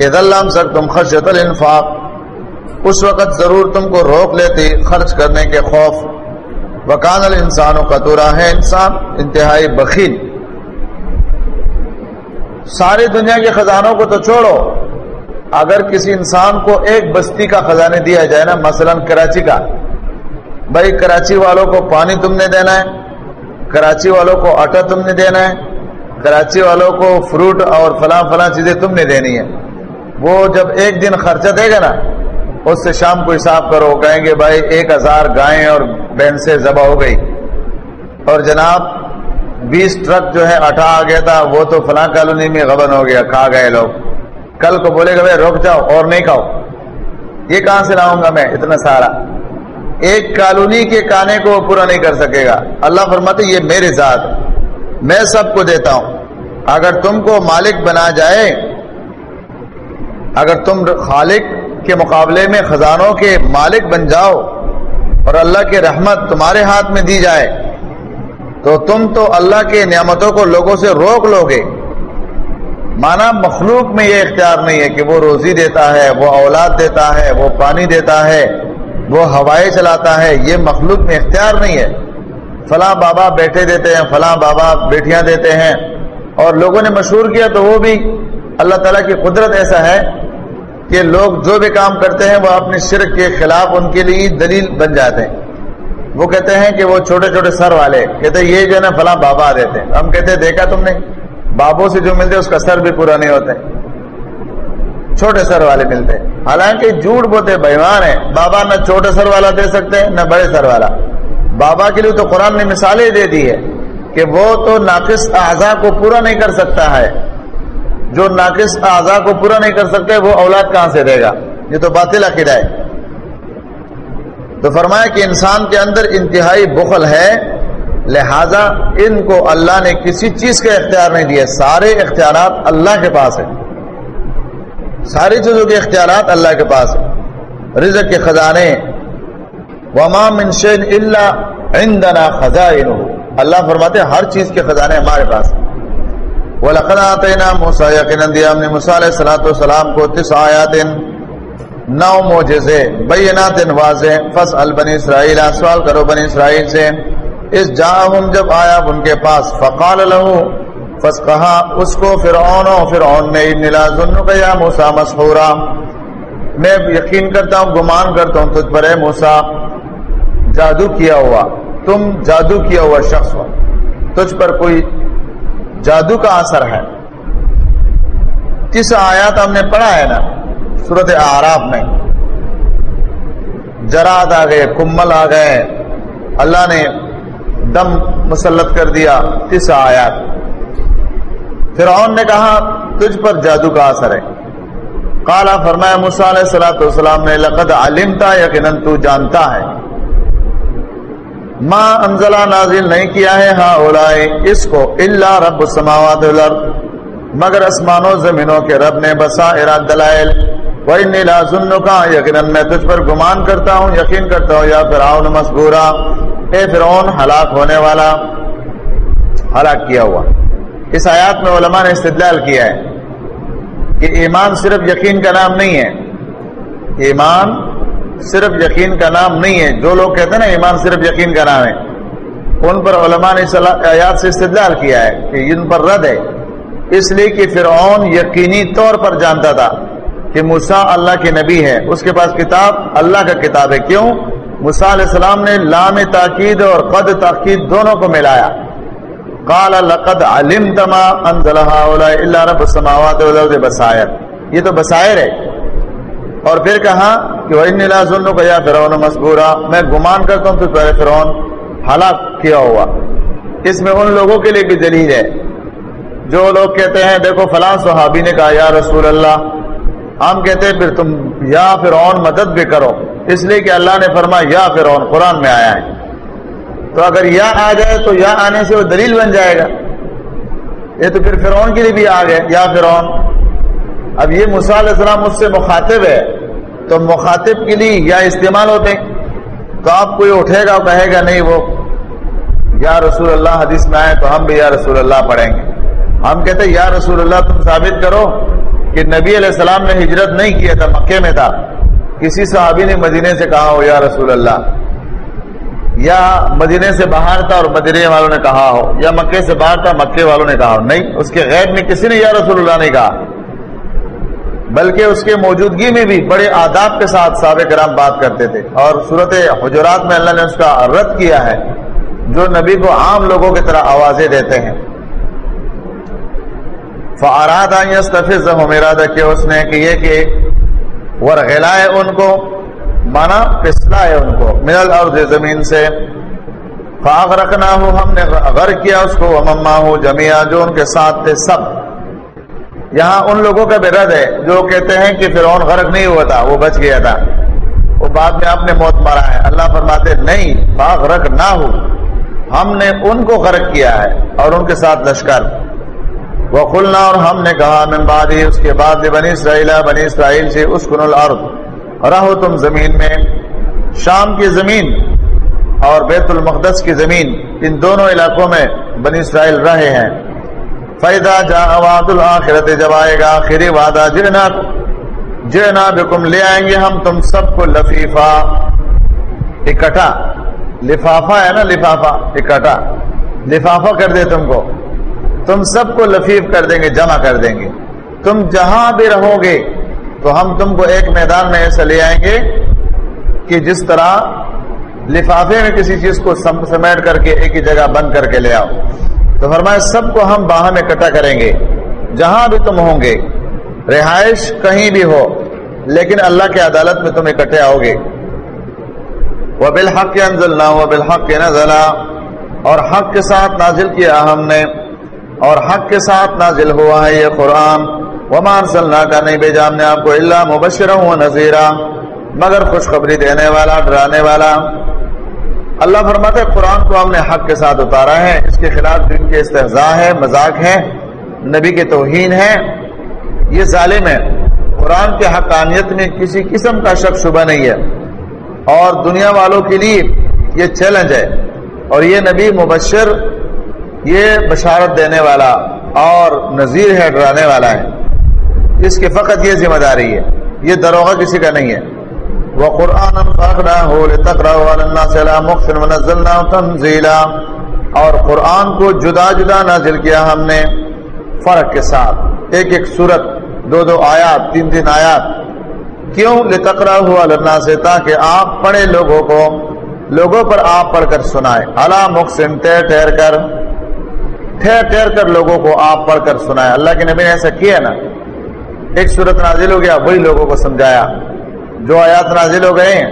ادلام سک تم خرشت الانفاق۔ اس وقت ضرور تم کو روک لیتی، خرچ کرنے کے خوف۔ وکان الانسان کا تو ہے انسان انتہائی بخیل۔ ساری دنیا کے خزانوں کو تو چھوڑو، اگر کسی انسان کو ایک بستی کا خزانے دیا جائے نا، مثلا کراچی کا۔ بھائی، کراچی والوں کو پانی تم نے دینا ہے، کراچی والوں کو آٹا تم نے دینا ہے، کراچی والوں کو فروٹ اور فلاں فلاں چیزیں تم نے دینی ہے وہ جب ایک دن خرچہ دے گا نا اس سے شام کو حساب کرو، کہیں گے بھائی ایک ہزار گائیں اور بہن سے ذبح ہو گئی۔ اور جناب، بیس ٹرک جو ہے آٹا آ گیا تھا، وہ تو فلاں کالونی میں غبن ہو گیا، کھا گئے لوگ۔ کل کو بولے گا بھائی روک جاؤ اور نہیں کھاؤ۔ یہ کہاں سے لاؤں گا میں؟ اتنا سارا۔ ایک کالونی کے کانے کو پورا نہیں کر سکے گا۔ اللہ فرماتے، یہ میرے ذات، میں سب کو دیتا ہوں۔ اگر تم کو مالک بنا جائے، اگر تم خالق کے مقابلے میں خزانوں کے مالک بن جاؤ اور اللہ کی رحمت تمہارے ہاتھ میں دی جائے تو تم تو اللہ کے نعمتوں کو لوگوں سے روک لو گے مانا مخلوق میں یہ اختیار نہیں ہے کہ وہ روزی دیتا ہے، وہ اولاد دیتا ہے، وہ پانی دیتا ہے، وہ ہوائیں چلاتا ہے، یہ مخلوق میں اختیار نہیں ہے۔ فلاں بابا بیٹے دیتے ہیں، فلاں بابا بیٹیاں دیتے ہیں اور لوگوں نے مشہور کیا تو وہ بھی اللہ تعالیٰ کی قدرت ایسا ہے کہ لوگ جو بھی کام کرتے ہیں وہ اپنے شرک کے خلاف ان کے لیے دلیل بن جاتے ہیں۔ وہ کہتے ہیں کہ وہ چھوٹے چھوٹے سر والے، کہتے ہیں یہ جو ہے نا فلاں بابا دیتے ہیں۔ ہم کہتے ہیں دیکھا تم نے؟ بابوں سے جو ملتے اس کا سر بھی پورا نہیں ہوتے چھوٹے سر والے ملتے حالانکہ جھوٹ بولتے بہمان ہے بابا نہ چھوٹے سر والا دے سکتے ہیں، نہ بڑے سر والا۔ بابا کے لیے تو قرآن نے مثالیں دے دی ہے کہ وہ تو ناقص اعضا کو پورا نہیں کر سکتا ہے۔ جو ناقص اعضا کو پورا نہیں کر سکتے، وہ اولاد کہاں سے دے گا؟ یہ تو باطل عقیدہ ہے۔ تو فرمایا کہ انسان کے اندر انتہائی بخل ہے، لہذا ان کو اللہ نے کسی چیز کا اختیار نہیں دیا۔ سارے اختیارات اللہ کے پاس ہیں۔ ساری چیزوں کے اختیارات اللہ کے پاس ہیں۔ رزق کے خزانے۔ وما من شین اللہ عندنا خزائن اللہ فرماتے ہیں، ہر چیز کے خزانے ہمارے پاس وَلَقَدْ آتَيْنَا مُوسَى يَقِنًا دِيَا ہم نے موسیٰ علیہ السلام کو تس آیاتن، نو موجزے بینات واضح فس بنی اسرائیل، سوال کرو بنی اسرائیل سے، اس جاہم جب آیا ان کے پاس، فقال لہو فس کہا، اس کو فرعون و فرعون نے نلا ظنو کا یا موسیٰ مسحورا میں یقین کرتا ہوں، گمان کرتا ہوں تجھ پر، اے موسیٰ، جادو کیا ہوا، تم جادو کیا ہوا شخص ہو، تجھ پر کوئی جادو کا اثر ہے۔ کس آیات ہم نے پڑھا ہے نا صورت آراف میں۔ جراد آ گئے، کمل آ گئے۔ اللہ نے دم مسلط کر دیا کس آیات۔ فرعون نے کہا، تجھ پر جادو کا اثر ہے۔ کالا فرمایا مسا علیہ السلاۃ والسلام نے، لقد علمتا یقیناً تو جانتا ہے۔ ماں انزلہ نازل نہیں کیا ہے ہاں اولائے اس کو اللہ رب السماوات والارض، مگر اسمانوں زمینوں کے رب نے بسا اراد دلائل۔ وہی نیلا سن کا یقیناً میں تجھ پر گمان کرتا ہوں، یقین کرتا ہوں، یا فرعون مسبورا اے فرعون، ہلاک ہونے والا، ہلاک کیا ہوا۔ اس آیات میں علماء نے استدلال کیا ہے کہ ایمان صرف یقین کا نام نہیں ہے، ایمان صرف یقین کا نام نہیں ہے۔ جو لوگ کہتے ہیں نا ایمان صرف یقین کا نام ہے، ان پر علماء نے آیات سے استدلال کیا ہے کہ ان پر رد ہے۔ اس لیے کہ فرعون یقینی طور پر جانتا تھا کہ مسا اللہ کے نبی ہے۔ اس کے پاس کتاب، اللہ کا کتاب ہے۔ کیوں؟ مسا علیہ السلام نے لام تاکید اور قد تاکید دونوں کو ملایا۔ قال لقد علمت ما انزل هؤلاء الا رب السماوات والارض بصائر۔ یہ تو بصائر ہے۔ اور پھر کہا کہ وہ ان لا ظنک یا فرعون مسبورا۔ میں گمان کرتا ہوں تو پہلے فرعون ہلاک کیا ہوا۔ اس میں ان لوگوں کے لیے بھی دلیل ہے۔ جو لوگ کہتے ہیں، دیکھو فلاں صحابی نے کہا، یا رسول اللہ، ہم کہتے ہیں، پھر تم یا فرعون مدد بھی کرو۔ اس لیے کہ اللہ نے فرمایا، یا فرعون، قرآن میں آیا ہے۔ تو اگر یا آ جائے تو یا آنے سے وہ دلیل بن جائے گا۔ یہ تو پھر فرعون کے لیے بھی آ گئے۔ یا فرعون اب یہ علیہ السلام اس سے مخاطب ہے، تو مخاطب کے لیے یا استعمال ہوتے تو آپ کوئی اٹھے گا، کہے گا نہیں وہ، یا رسول اللہ حدیث میں آئے تو ہم بھی یا رسول اللہ پڑھیں گے۔ ہم کہتے یا رسول اللہ تم ثابت کرو کہ نبی علیہ السلام نے ہجرت نہیں کیا تھا، مکے میں تھا۔ کسی صحابی نے مدینے سے کہا ہو، یا رسول اللہ۔ یا مدینے سے باہر تھا اور مدینے والوں نے کہا ہو، یا مکے سے باہر تھا، مکے والوں نے کہا ہو۔ نہیں، اس کے غیر میں کسی نے یا رسول اللہ نہیں کہا۔ بلکہ اس کے موجودگی میں بھی بڑے آداب کے ساتھ صحابہ کرام بات کرتے تھے اور صورت حجرات میں اللہ نے اس کا رد کیا ہے جو نبی کو عام لوگوں کی طرح آوازیں دیتے ہیں۔ فاراد ارادہ کیا اس نے کہ یہ کہ ورغلا ہے ان کو، مانا پسلا ہے ان کو مل اور زمین سے۔ فاغ رکھنا ہو ہم نے غر کیا اس کو امما ہو جمیا جو ان کے ساتھ تھے سب۔ یہاں ان لوگوں کا بھی رد ہے جو کہتے ہیں کہ فرعون غرق نہیں ہوا تھا، وہ بچ گیا تھا۔ وہ بعد میں اپنے موت مارا ہے۔ اللہ فرماتے نہیں فاغ رکھ نہ ہو۔ ہم نے ان کو غرق کیا ہے اور ان کے ساتھ لشکر۔ وہ کھلنا اور ہم نے کہا، من بعد اس کے بعد بنی اسرائیل بنی اسرائیل سے اس کن الارض۔ رہو تم زمین میں، شام کی زمین اور بیت المقدس کی زمین۔ ان دونوں علاقوں میں بنی اسرائیل رہے ہیں۔ فیدا جا واد الآخرت جب آئے گا آخری وعدہ جنا جنا بکم لے آئیں گے ہم تم سب کو لفیفہ، اکٹھا، لفافہ ہے نا، لفافہ، اکٹھا، لفافہ کر دے تم کو۔ تم سب کو لفیف کر دیں گے، جمع کر دیں گے۔ تم جہاں بھی رہو گے، تو ہم تم کو ایک میدان میں ایسا لے آئیں گے کہ جس طرح لفافے میں کسی چیز کو سمیٹ کر کے ایک ہی جگہ بند کر کے لے آؤ۔ تو فرمایا، سب کو ہم باہر اکٹھا کریں گے، جہاں بھی تم ہوں گے، رہائش کہیں بھی ہو، لیکن اللہ کی عدالت میں تم اکٹھے آؤ گے۔ وہ بالحق انزل بالحق نزلہ اور حق کے ساتھ نازل کیا ہم نے، اور حق کے ساتھ نازل ہوا ہے یہ قرآن۔ ومان صلی اللہ کا نہیں بھیجا ہم نے آپ کو اللہ مبشر ہوں نذیرہ مگر خوشخبری دینے والا، ڈرانے والا۔ اللہ فرماتے ہے قرآن کو ہم نے حق کے ساتھ اتارا ہے، اس کے خلاف جن کے استحضاء ہے مذاق ہے نبی کے توہین ہے یہ ظالم ہے۔ قرآن کے حقانیت میں کسی قسم کا شک شبہ نہیں ہے۔ اور دنیا والوں کے لیے یہ چیلنج ہے۔ اور یہ نبی مبشر یہ بشارت دینے والا اور نذیر ہے، ڈرانے والا ہے۔ اس کے فقط یہ ذمہ داری ہے۔ یہ دروغہ کسی کا نہیں ہے۔ وقرآن وہ قرآن اور قرآن کو جدا جدا نازل کیا ہم نے فرق کے ساتھ۔ ایک ایک صورت دو دو آیات، تین تین آیات۔ کیوں لتقرا ہوا لنا سے تاکہ آپ پڑھے لوگوں کو، لوگوں پر آپ پڑھ کر سنائے اللہ مخصن ٹھہر ٹھہر کر ٹھہر ٹھہر کر لوگوں کو آپ پڑھ کر سنائے اللہ کے نبی نے ایسا کیا نا؟ ایک صورت نازل ہو گیا، وہی لوگوں کو سمجھایا۔ جو آیات نازل ہو گئے ہیں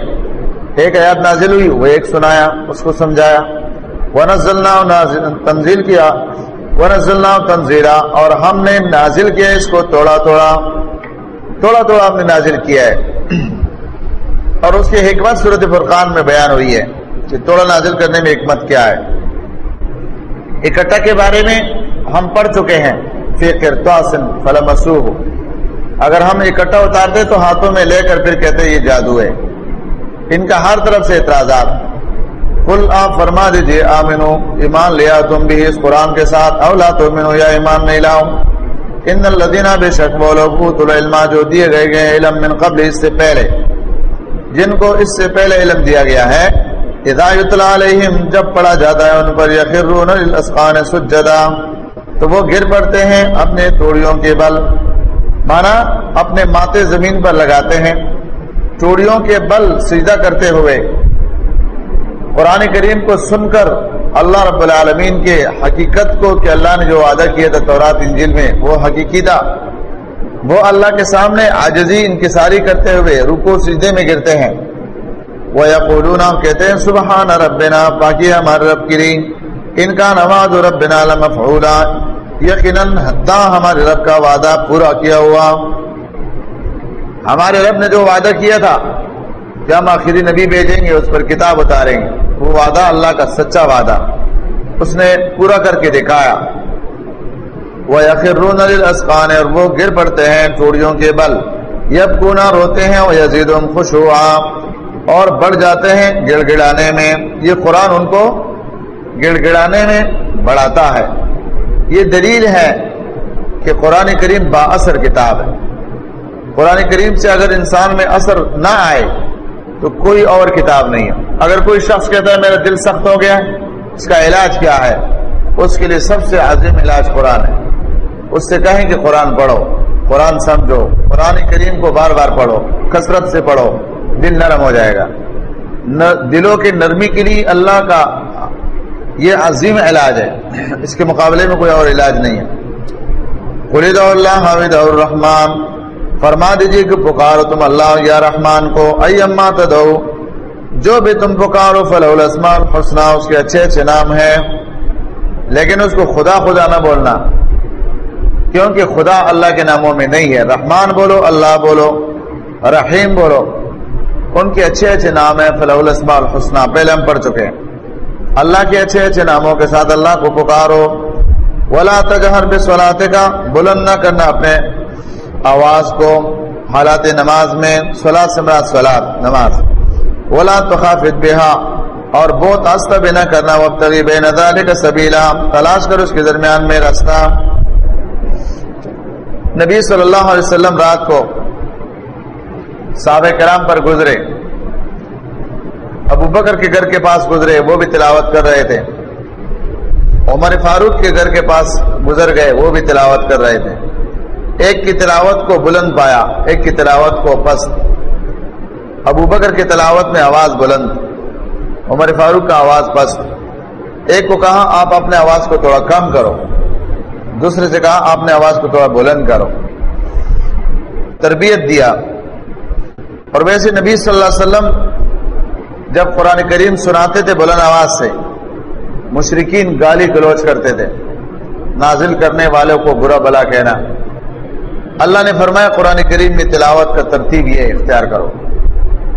ایک آیات نازل ہوئی، وہ ایک سنایا، اس کو سمجھایا۔ ونزلنا تنزیل کیا۔ ونزلنا تنزیلا اور ہم نے نازل کیا اس کو توڑا توڑا۔ توڑا توڑا ہم نے نازل کیا ہے۔ اور اس کی حکمت صورت فرقان میں بیان ہوئی ہے کہ توڑا نازل کرنے میں حکمت کیا ہے۔ اکٹھا کے بارے میں ہم پڑھ چکے ہیں۔ فکر فلمسوح اگر ہم اکٹھا اتارتے تو ہاتھوں میں لے کر پھر کہتے یہ جادو ہے۔ ان کا ہر طرف سے اعتراضات۔ کل آپ فرما دیجیے، آمنو، ایمان لیا تم بھی اس قرآن کے ساتھ۔ اولا تو یا ایمان نہیں لاؤ۔ ان الدینہ بے شک وہ لوگ علما جو دیے گئے گئے علم من قبل، اس سے پہلے۔ جن کو اس سے پہلے علم دیا گیا ہے ہدایت علیہم، جب پڑھا جاتا ہے ان پر، یخرون الاسقان سجدہ تو وہ گر پڑتے ہیں اپنے توڑیوں کے بل۔ مانا اپنے ماتے زمین پر لگاتے ہیں، چوڑیوں کے بل سجدہ کرتے ہوئے۔ قرآن کریم کو سن کر اللہ رب العالمین کے حقیقت کو کہ اللہ نے جو وعدہ کیا تھا تورات انجل میں، وہ حقیقی تھا۔ وہ اللہ کے سامنے آجزی انکساری کرتے ہوئے رکو سجدے میں گرتے ہیں۔ وہ یا کہتے ہیں، سبحان ربنا، باقی ہمارے رب کی ان کا نواز ربنا لمفعولا۔ یقیناً ہمارے رب کا وعدہ پورا کیا ہوا۔ ہمارے رب نے جو وعدہ کیا تھا کہ ہم آخری نبی بھیجیں گے، اس پر کتاب اتاریں گے۔ وہ وعدہ اللہ کا سچا وعدہ۔ اس نے پورا کر کے دکھایا۔ وہ یقر اسقان اور وہ گر پڑتے ہیں چوڑیوں کے بل۔ یب کونا روتے ہیں وہ یزید خوش ہوا اور بڑھ جاتے ہیں گڑ گڑانے میں۔ یہ قرآن ان کو گڑ گڑانے میں بڑھاتا ہے۔ یہ دلیل ہے کہ قرآن کریم با اثر کتاب ہے۔ قرآن کریم سے اگر انسان میں اثر نہ آئے تو کوئی اور کتاب نہیں ہے۔ اگر کوئی شخص کہتا ہے میرا دل سخت ہو گیا، اس کا علاج کیا ہے؟ اس کے لیے سب سے عظیم علاج قرآن ہے۔ اس سے کہیں کہ قرآن پڑھو، قرآن سمجھو، قرآن کریم کو بار بار پڑھو، کثرت سے پڑھو، دل نرم ہو جائے گا۔ دلوں کی نرمی کے لیے اللہ کا یہ عظیم علاج ہے۔ اس کے مقابلے میں کوئی اور علاج نہیں ہے۔ خلید اللہ حامد الرحمان فرما دیجیے کہ پکارو تم اللہ یا رحمان کو۔ ائی اما تدو جو بھی تم پکارو فل الاسمان حسنا اس کے اچھے اچھے نام ہیں۔ لیکن اس کو خدا خدا نہ بولنا۔ کیونکہ خدا اللہ کے ناموں میں نہیں ہے۔ رحمان بولو، اللہ بولو، رحیم بولو۔ ان کے اچھے اچھے نام ہیں۔ فلاح الاسماء الحسنہ پہلے ہم پڑھ چکے ہیں۔ اللہ کے اچھے اچھے ناموں کے ساتھ اللہ کو پکارو۔ ولا تجہر بسولاتے کا بلند نہ کرنا اپنے آواز کو۔ حالات نماز میں سولاد سمراج سولاد نماز۔ ولا تخافت بہا اور بہت آستہ بھی نہ کرنا۔ وقت بے نظال کا سبیلا تلاش کر اس کے درمیان میں راستہ۔ نبی صلی اللہ علیہ وسلم رات کو صحابہ کرام پر گزرے۔ ابو بکر کے گھر کے پاس گزرے، وہ بھی تلاوت کر رہے تھے۔ عمر فاروق کے گھر کے پاس گزر گئے، وہ بھی تلاوت کر رہے تھے۔ ایک کی تلاوت کو بلند پایا، ایک کی تلاوت کو پست۔ ابو بکر کی تلاوت میں آواز بلند، عمر فاروق کا آواز پست۔ ایک کو کہا، آپ اپنے آواز کو تھوڑا کم کرو۔ دوسرے سے کہا، آپ نے آواز کو تھوڑا بلند کرو۔ تربیت دیا۔ اور ویسے نبی صلی اللہ علیہ وسلم جب قرآن کریم سناتے تھے بلند آواز سے مشرقین گالی گلوچ کرتے تھے، نازل کرنے والوں کو برا بلا کہنا۔ اللہ نے فرمایا، قرآن کریم میں تلاوت کا ترتیب یہ اختیار کرو۔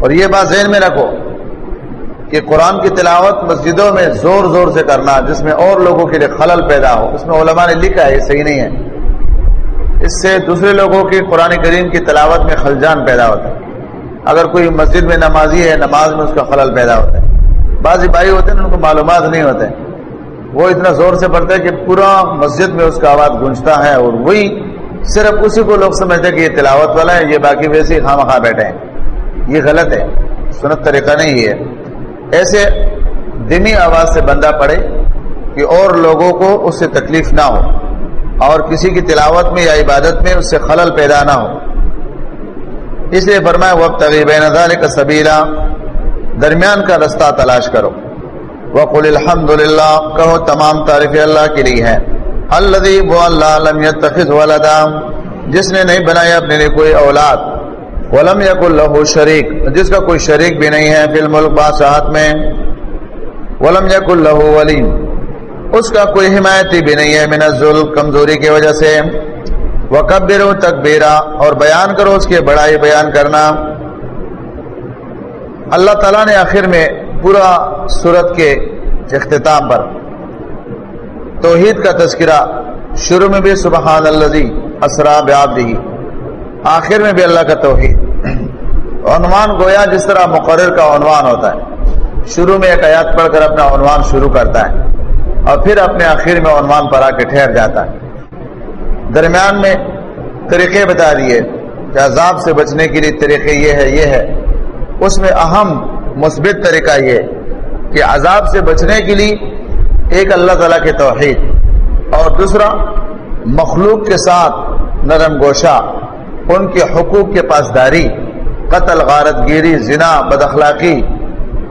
اور یہ بات ذہن میں رکھو کہ قرآن کی تلاوت مسجدوں میں زور زور سے کرنا، جس میں اور لوگوں کے لیے خلل پیدا ہو، اس میں علماء نے لکھا ہے، یہ صحیح نہیں ہے۔ اس سے دوسرے لوگوں کی قرآن کریم کی تلاوت میں خلجان پیدا ہوتا ہے۔ اگر کوئی مسجد میں نمازی ہے، نماز میں اس کا خلل پیدا ہوتا ہے۔ بعض بھائی ہوتے ہیں، ان کو معلومات نہیں ہوتے۔ وہ اتنا زور سے پڑتا ہے کہ پورا مسجد میں اس کا آواز گونجتا ہے اور وہی صرف اسی کو لوگ سمجھتے ہیں کہ یہ تلاوت والا ہے، یہ باقی ویسے ہی خواہ مخواہ بیٹھے ہیں۔ یہ غلط ہے۔ سنت طریقہ نہیں ہے۔ ایسے دمی آواز سے بندہ پڑے کہ اور لوگوں کو اس سے تکلیف نہ ہو اور کسی کی تلاوت میں یا عبادت میں اس سے خلل پیدا نہ ہو۔ اس لیے فرمایا وقت نظار کا سبیرہ درمیان کا رستہ تلاش کرو۔ وقل الحمد للہ کہو، تمام تعریف اللہ کے لیے ہے اللہ وہ اللہ لم يتخذ ولدا۔ جس نے نہیں بنایا اپنے لیے کوئی اولاد۔ ولم یک اللہ شریک جس کا کوئی شریک بھی نہیں ہے فی الملک بادشاہت میں۔ ولم یک اللہ ولی اس کا کوئی حمایتی بھی نہیں ہے من الظلم، کمزوری کی وجہ سے۔ وکبر تکبیرا اور بیان کرو اس کی بڑائی بیان کرنا۔ اللہ تعالیٰ نے آخر میں پورا صورت کے اختتام پر توحید کا تذکرہ شروع میں بھی سبحان اللہ اسرا بیابدی آخر میں بھی اللہ کا توحید۔ عنوان گویا جس طرح مقرر کا عنوان ہوتا ہے۔ شروع میں ایک آیات پڑھ کر اپنا عنوان شروع کرتا ہے اور پھر اپنے آخر میں عنوان پر آ کے ٹھہر جاتا ہے۔ درمیان میں طریقے بتا دیے کہ عذاب سے بچنے کے لیے طریقے یہ ہے یہ ہے۔ اس میں اہم مثبت طریقہ یہ کہ عذاب سے بچنے کے لیے ایک اللہ تعالیٰ کے توحید اور دوسرا مخلوق کے ساتھ نرم گوشہ، ان کے حقوق کے پاسداری، قتل غارت گیری زنا بد اخلاقی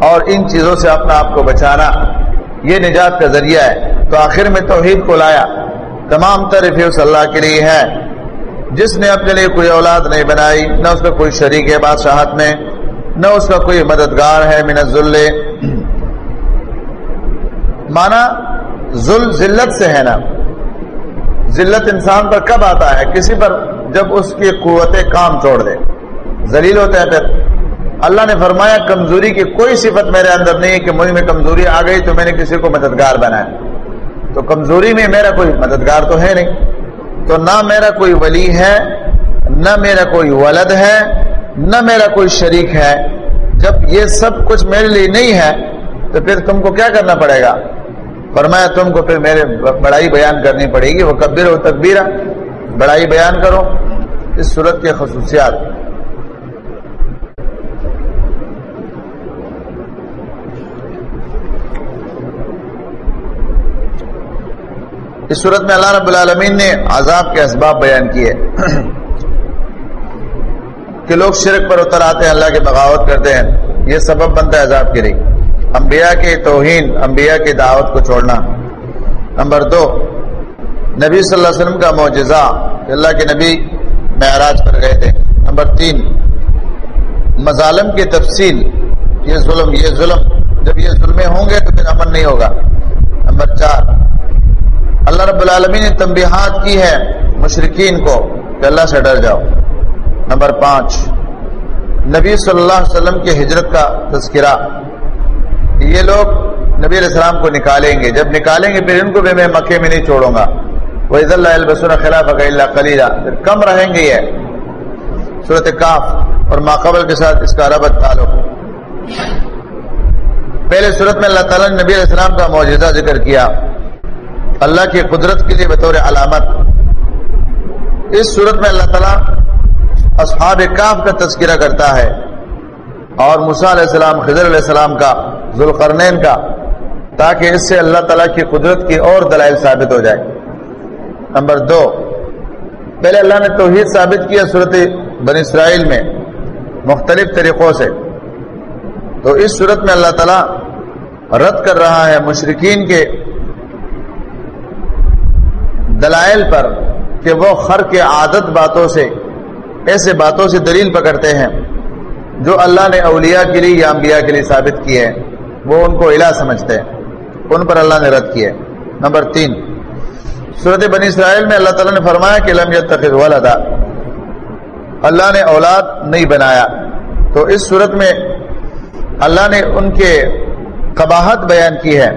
اور ان چیزوں سے اپنا آپ کو بچانا، یہ نجات کا ذریعہ ہے۔ تو آخر میں توحید کو لایا۔ تمام طرف اس اللہ کے لیے ہے۔ جس نے اپنے لیے کوئی اولاد نہیں بنائی، نہ اس کا کوئی شریک ہے بادشاہت میں، نہ اس کا کوئی مددگار ہے من ذل مانا ذل ذلت سے ہے نا۔ ذلت انسان پر کب آتا ہے؟ کسی پر جب اس کی قوت کام چھوڑ دے۔ ذلیل ہوتا ہے پھر۔ اللہ نے فرمایا، کمزوری کی کوئی صفت میرے اندر نہیں ہے کہ مجھ میں کمزوری آ گئی تو میں نے کسی کو مددگار بنایا۔ تو کمزوری میں میرا کوئی مددگار تو ہے نہیں۔ تو نہ میرا کوئی ولی ہے، نہ میرا کوئی ولد ہے، نہ میرا کوئی شریک ہے۔ جب یہ سب کچھ میرے لیے نہیں ہے، تو پھر تم کو کیا کرنا پڑے گا؟ فرمایا، تم کو پھر میرے بڑائی بیان کرنی پڑے گی۔ وہ کبیر و تقبیرہ بڑائی بیان کرو۔ اس صورت کے خصوصیات۔ اس صورت میں اللہ رب العالمین نے عذاب کے اسباب بیان کیے *clears throat* کہ لوگ شرک پر اتر آتے ہیں، اللہ کے بغاوت کرتے ہیں۔ یہ سبب بنتا ہے عذاب کے لیے۔ انبیاء کے توہین، انبیاء کی دعوت کو چھوڑنا۔ نمبر دو، نبی صلی اللہ علیہ وسلم کا معجزہ کہ اللہ کے نبی معراج پر گئے تھے۔ نمبر تین، مظالم کی تفصیل، یہ ظلم یہ ظلم۔ جب یہ ظلمیں ہوں گے تو پھر امن نہیں ہوگا۔ نمبر چار اللہ رب العالمین نے تنبیہات کی ہے مشرقین کو کہ اللہ سے ڈر جاؤ۔ نمبر پانچ، نبی صلی اللہ علیہ وسلم کی ہجرت کا تذکرہ۔ یہ لوگ نبی علیہ السلام کو نکالیں گے۔ جب نکالیں گے پھر ان کو بھی میں مکے میں نہیں چھوڑوں گا۔ وہ عز اللہ خلاف اللہ کلیلہ پھر کم رہیں گے یہ۔ صورت کاف اور ماقبل کے ساتھ اس کا ربط تعلق۔ پہلے صورت میں اللہ تعالیٰ نے نبی علیہ السلام کا معجزہ ذکر کیا۔ اللہ کی قدرت کے لیے بطور علامت۔ اس صورت میں اللہ تعالیٰ اصحاب کاف کا تذکرہ کرتا ہے اور مسا علیہ السلام، خضر علیہ السلام کا، ذوالقرنین کا، تاکہ اس سے اللہ تعالیٰ کی قدرت کی اور دلائل ثابت ہو جائے۔ نمبر دو، پہلے اللہ نے توحید ثابت کیا صورت بن اسرائیل میں، مختلف طریقوں سے۔ تو اس صورت میں اللہ تعالیٰ رد کر رہا ہے مشرقین کے دلائل پر کہ وہ خر کے عادت باتوں سے، ایسے باتوں سے دلیل پکڑتے ہیں جو اللہ نے اولیاء کے لیے یا انبیاء کے لیے ثابت کیے ہیں۔ وہ ان کو الہ سمجھتے ہیں، ان پر اللہ نے رد کیے۔ نمبر تین صورت بنی اسرائیل میں اللہ تعالیٰ نے فرمایا کہ لم يتخذ ولدا۔ اللہ نے اولاد نہیں بنایا۔ تو اس صورت میں اللہ نے ان کے قباحت بیان کی ہے۔